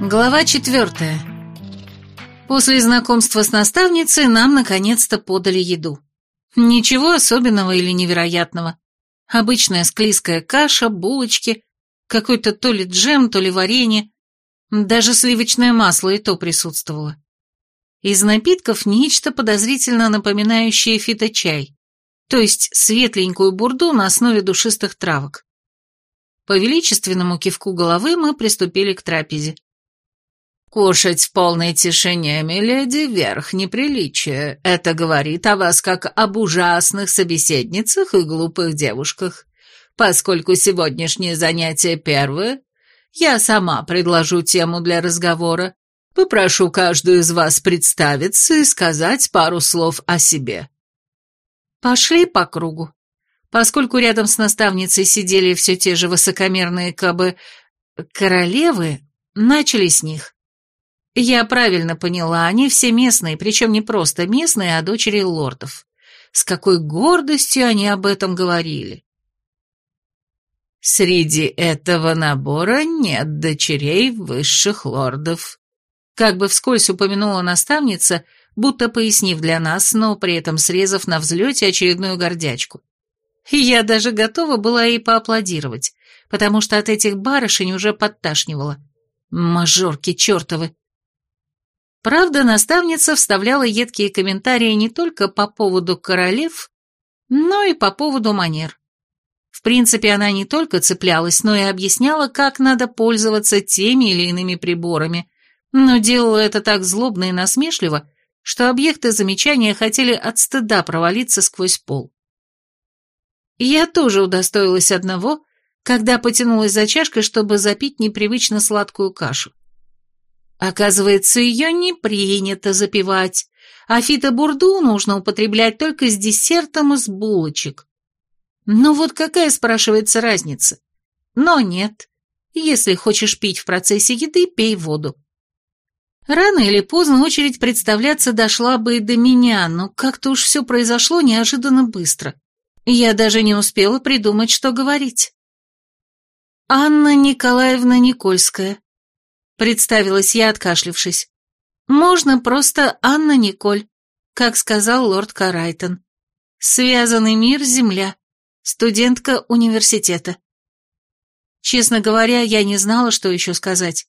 Глава четвертая. После знакомства с наставницей нам наконец-то подали еду. Ничего особенного или невероятного. Обычная склизкая каша, булочки, какой-то то ли джем, то ли варенье. Даже сливочное масло и то присутствовало. Из напитков нечто подозрительно напоминающее фиточай, то есть светленькую бурду на основе душистых травок. По величественному кивку головы мы приступили к трапезе. «Кушать в полной тишине, миледи, верх неприличия. Это говорит о вас как об ужасных собеседницах и глупых девушках. Поскольку сегодняшнее занятие первое, я сама предложу тему для разговора. Попрошу каждую из вас представиться и сказать пару слов о себе». Пошли по кругу. Поскольку рядом с наставницей сидели все те же высокомерные кабы королевы, начали с них. Я правильно поняла, они все местные, причем не просто местные, а дочери лордов. С какой гордостью они об этом говорили. Среди этого набора нет дочерей высших лордов. Как бы вскользь упомянула наставница, будто пояснив для нас, но при этом срезав на взлете очередную гордячку. Я даже готова была ей поаплодировать, потому что от этих барышень уже подташнивало. Мажорки чертовы. Правда, наставница вставляла едкие комментарии не только по поводу королев, но и по поводу манер. В принципе, она не только цеплялась, но и объясняла, как надо пользоваться теми или иными приборами, но делала это так злобно и насмешливо, что объекты замечания хотели от стыда провалиться сквозь пол. Я тоже удостоилась одного, когда потянулась за чашкой, чтобы запить непривычно сладкую кашу. Оказывается, ее не принято запивать, а фитобурду нужно употреблять только с десертом из булочек. Ну вот какая, спрашивается, разница? Но нет. Если хочешь пить в процессе еды, пей воду. Рано или поздно очередь представляться дошла бы и до меня, но как-то уж все произошло неожиданно быстро. Я даже не успела придумать, что говорить. Анна Николаевна Никольская, Представилась я, откашлившись. «Можно просто Анна Николь», как сказал лорд Карайтон. «Связанный мир, земля. Студентка университета». Честно говоря, я не знала, что еще сказать.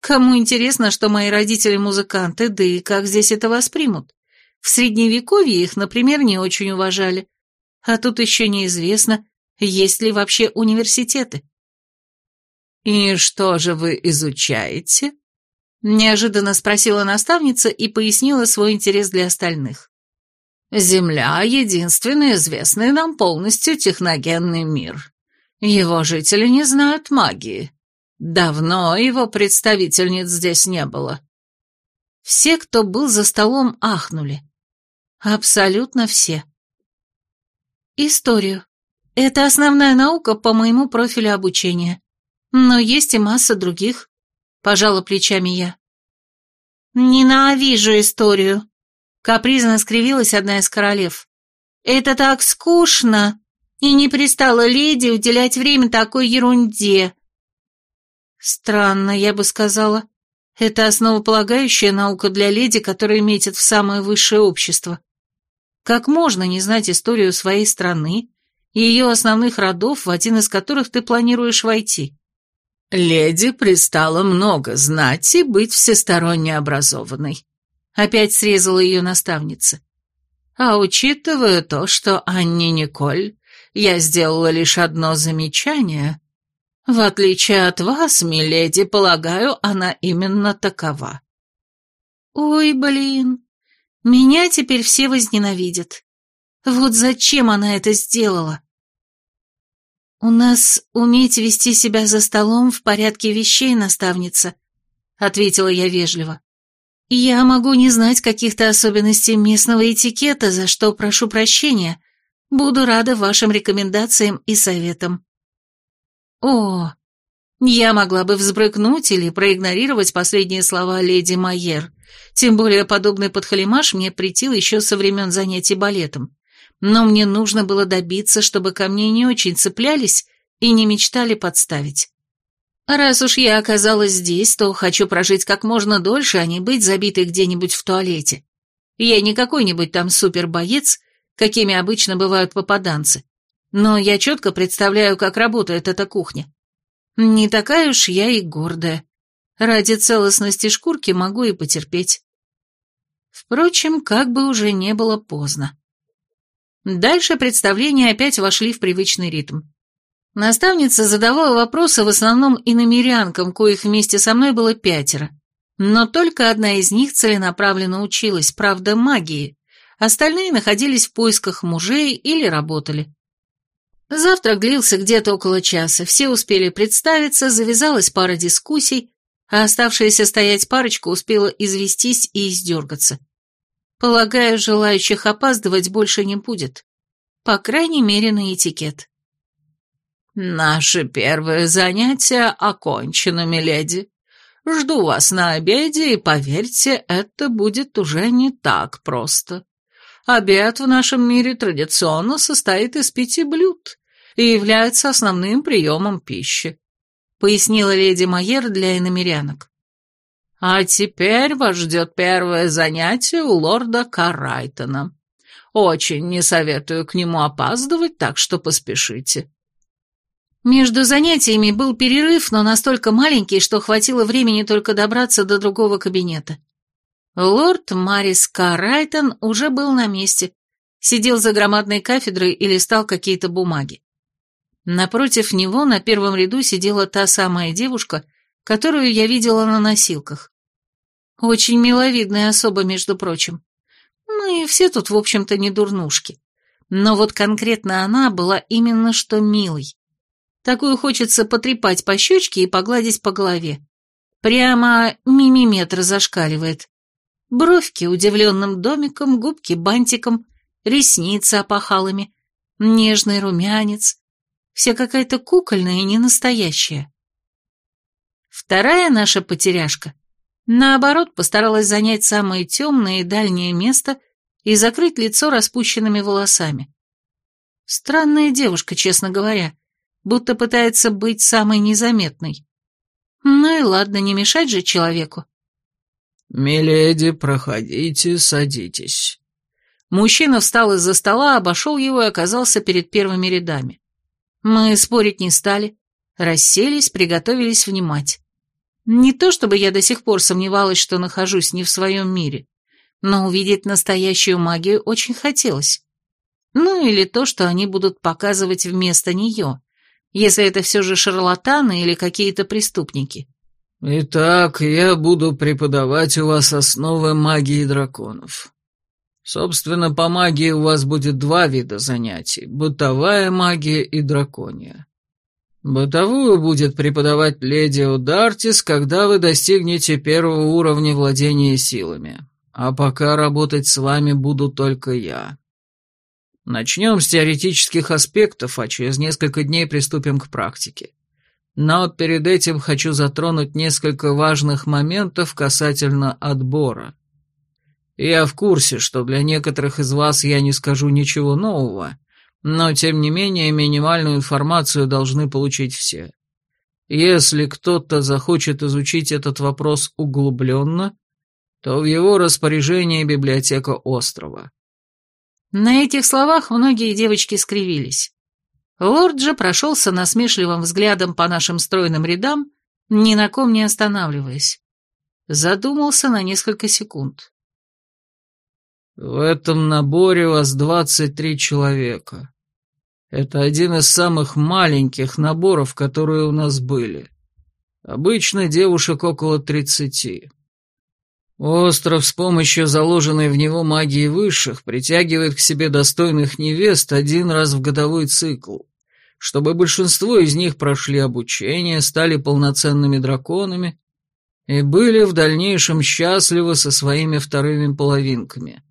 Кому интересно, что мои родители музыканты, да и как здесь это воспримут? В средневековье их, например, не очень уважали. А тут еще неизвестно, есть ли вообще университеты. «И что же вы изучаете?» Неожиданно спросила наставница и пояснила свой интерес для остальных. «Земля — единственный известный нам полностью техногенный мир. Его жители не знают магии. Давно его представительниц здесь не было». Все, кто был за столом, ахнули. Абсолютно все. Историю. Это основная наука по моему профилю обучения. Но есть и масса других, пожала плечами я. Ненавижу историю, капризно скривилась одна из королев. Это так скучно, и не пристало леди уделять время такой ерунде. Странно, я бы сказала. Это основополагающая наука для леди, которая метит в самое высшее общество. Как можно не знать историю своей страны и ее основных родов, в один из которых ты планируешь войти? «Леди пристало много знать и быть всесторонне образованной», — опять срезала ее наставница. «А учитывая то, что Анне Николь я сделала лишь одно замечание, в отличие от вас, миледи, полагаю, она именно такова». «Ой, блин, меня теперь все возненавидят. Вот зачем она это сделала?» «У нас уметь вести себя за столом в порядке вещей, наставница», — ответила я вежливо. «Я могу не знать каких-то особенностей местного этикета, за что прошу прощения. Буду рада вашим рекомендациям и советам». «О, я могла бы взбрыкнуть или проигнорировать последние слова леди Майер, тем более подобный подхалимаш мне притил еще со времен занятий балетом но мне нужно было добиться, чтобы ко мне не очень цеплялись и не мечтали подставить. Раз уж я оказалась здесь, то хочу прожить как можно дольше, а не быть забитой где-нибудь в туалете. Я не какой-нибудь там супербоец, какими обычно бывают попаданцы, но я четко представляю, как работает эта кухня. Не такая уж я и гордая. Ради целостности шкурки могу и потерпеть. Впрочем, как бы уже не было поздно. Дальше представления опять вошли в привычный ритм. Наставница задавала вопросы в основном иномерянкам, коих вместе со мной было пятеро. Но только одна из них целенаправленно училась, правда, магии. Остальные находились в поисках мужей или работали. Завтрак длился где-то около часа, все успели представиться, завязалась пара дискуссий, а оставшаяся стоять парочка успела известись и издергаться. Полагаю, желающих опаздывать больше не будет. По крайней мере, на этикет. «Наше первое занятие окончено, миледи. Жду вас на обеде, и, поверьте, это будет уже не так просто. Обед в нашем мире традиционно состоит из пяти блюд и является основным приемом пищи», пояснила леди Майер для иномерянок. «А теперь вас ждет первое занятие у лорда Карайтона. Очень не советую к нему опаздывать, так что поспешите». Между занятиями был перерыв, но настолько маленький, что хватило времени только добраться до другого кабинета. Лорд Марис Карайтон уже был на месте, сидел за громадной кафедрой и листал какие-то бумаги. Напротив него на первом ряду сидела та самая девушка, которую я видела на носилках. Очень миловидная особа, между прочим. Мы все тут, в общем-то, не дурнушки. Но вот конкретно она была именно что милой. Такую хочется потрепать по щечке и погладить по голове. Прямо мимиметр зашкаливает. Бровки удивленным домиком, губки бантиком, ресницы опахалами, нежный румянец. Вся какая-то кукольная и ненастоящая. Вторая наша потеряшка, наоборот, постаралась занять самое темное и дальнее место и закрыть лицо распущенными волосами. Странная девушка, честно говоря будто пытается быть самой незаметной. Ну и ладно, не мешать же человеку. «Миледи, проходите, садитесь». Мужчина встал из-за стола, обошел его и оказался перед первыми рядами. Мы спорить не стали, расселись, приготовились внимать. Не то чтобы я до сих пор сомневалась, что нахожусь не в своем мире, но увидеть настоящую магию очень хотелось. Ну или то, что они будут показывать вместо нее если это все же шарлатаны или какие-то преступники. Итак, я буду преподавать у вас основы магии драконов. Собственно, по магии у вас будет два вида занятий – бытовая магия и дракония. Бытовую будет преподавать леди Удартис, когда вы достигнете первого уровня владения силами, а пока работать с вами буду только я. Начнем с теоретических аспектов, а через несколько дней приступим к практике. Но перед этим хочу затронуть несколько важных моментов касательно отбора. Я в курсе, что для некоторых из вас я не скажу ничего нового, но тем не менее минимальную информацию должны получить все. Если кто-то захочет изучить этот вопрос углубленно, то в его распоряжении библиотека острова. На этих словах многие девочки скривились. Лорд же прошелся насмешливым взглядом по нашим стройным рядам, ни на ком не останавливаясь. Задумался на несколько секунд. «В этом наборе вас двадцать три человека. Это один из самых маленьких наборов, которые у нас были. Обычно девушек около тридцати. Остров с помощью заложенной в него магии высших притягивает к себе достойных невест один раз в годовой цикл, чтобы большинство из них прошли обучение, стали полноценными драконами и были в дальнейшем счастливы со своими вторыми половинками.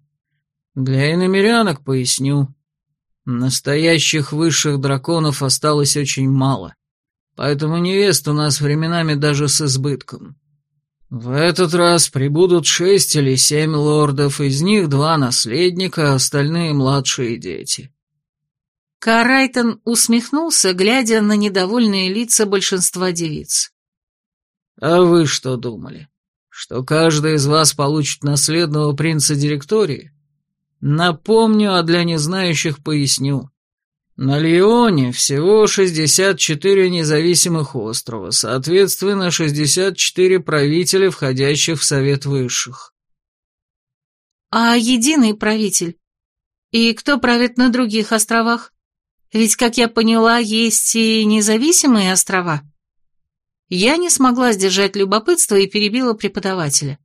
Для иномерянок поясню. Настоящих высших драконов осталось очень мало, поэтому невест у нас временами даже с избытком. В этот раз прибудут шесть или семь лордов, из них два наследника, а остальные младшие дети. Карайтон усмехнулся, глядя на недовольные лица большинства девиц. А вы что думали? Что каждый из вас получит наследного принца директории? Напомню, а для незнающих поясню. На Леоне всего 64 независимых острова, соответственно, 64 правителя, входящих в Совет Высших. А единый правитель? И кто правит на других островах? Ведь, как я поняла, есть и независимые острова. Я не смогла сдержать любопытство и перебила преподавателя.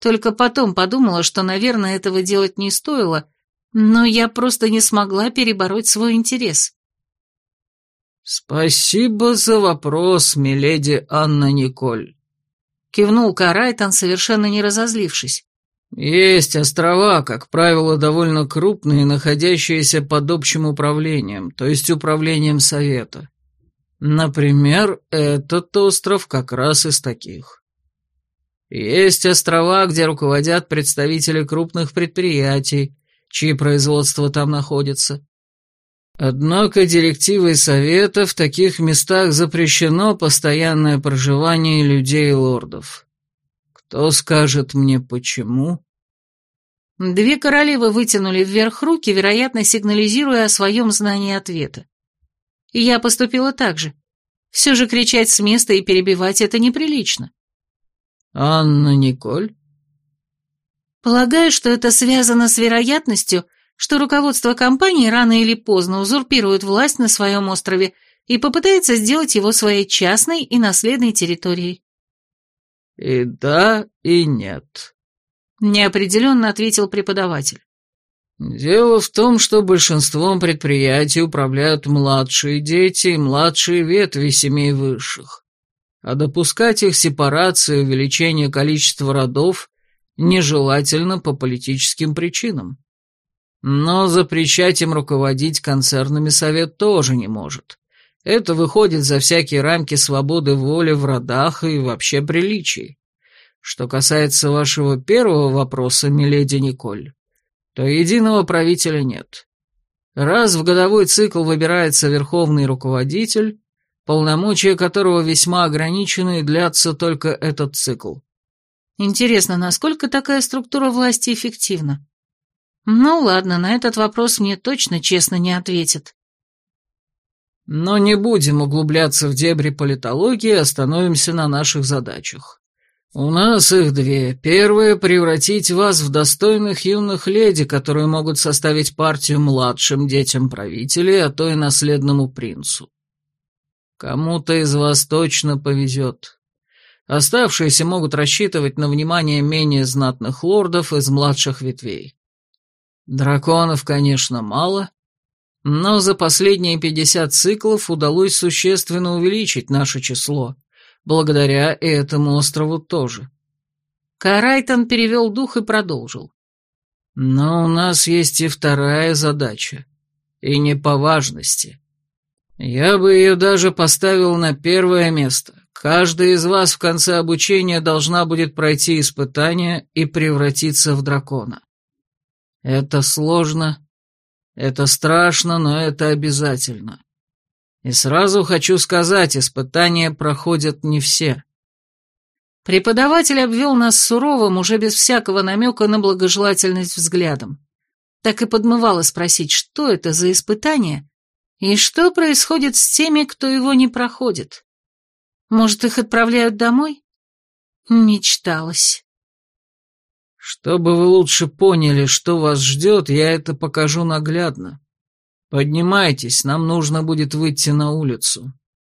Только потом подумала, что, наверное, этого делать не стоило, но я просто не смогла перебороть свой интерес. «Спасибо за вопрос, миледи Анна Николь», — кивнул Карайтон, совершенно не разозлившись. «Есть острова, как правило, довольно крупные, находящиеся под общим управлением, то есть управлением Совета. Например, этот остров как раз из таких. Есть острова, где руководят представители крупных предприятий, чьи производства там находятся. Однако директивой Совета в таких местах запрещено постоянное проживание людей и лордов. Кто скажет мне почему? Две королевы вытянули вверх руки, вероятно, сигнализируя о своем знании ответа. Я поступила так же. Все же кричать с места и перебивать это неприлично. «Анна Николь?» Полагаю, что это связано с вероятностью, что руководство компании рано или поздно узурпирует власть на своем острове и попытается сделать его своей частной и наследной территорией. «И да, и нет», — неопределенно ответил преподаватель. «Дело в том, что большинством предприятий управляют младшие дети и младшие ветви семей высших, а допускать их сепарации и увеличение количества родов нежелательно по политическим причинам. Но запрещать им руководить концернами совет тоже не может. Это выходит за всякие рамки свободы воли в родах и вообще приличий. Что касается вашего первого вопроса, миледи Николь, то единого правителя нет. Раз в годовой цикл выбирается верховный руководитель, полномочия которого весьма ограничены и длятся только этот цикл. Интересно, насколько такая структура власти эффективна? Ну ладно, на этот вопрос мне точно честно не ответят. Но не будем углубляться в дебри политологии, остановимся на наших задачах. У нас их две. Первая — превратить вас в достойных юных леди, которые могут составить партию младшим детям правителей, а то и наследному принцу. Кому-то из вас точно повезет. Оставшиеся могут рассчитывать на внимание менее знатных лордов из младших ветвей. Драконов, конечно, мало, но за последние пятьдесят циклов удалось существенно увеличить наше число, благодаря этому острову тоже. Карайтон перевел дух и продолжил. Но у нас есть и вторая задача, и не по важности. Я бы ее даже поставил на первое место, Каждая из вас в конце обучения должна будет пройти испытание и превратиться в дракона. Это сложно, это страшно, но это обязательно. И сразу хочу сказать, испытания проходят не все. Преподаватель обвел нас суровым, уже без всякого намека на благожелательность взглядом. Так и подмывало спросить, что это за испытание и что происходит с теми, кто его не проходит. Может, их отправляют домой? Мечталось. Чтобы вы лучше поняли, что вас ждет, я это покажу наглядно. Поднимайтесь, нам нужно будет выйти на улицу.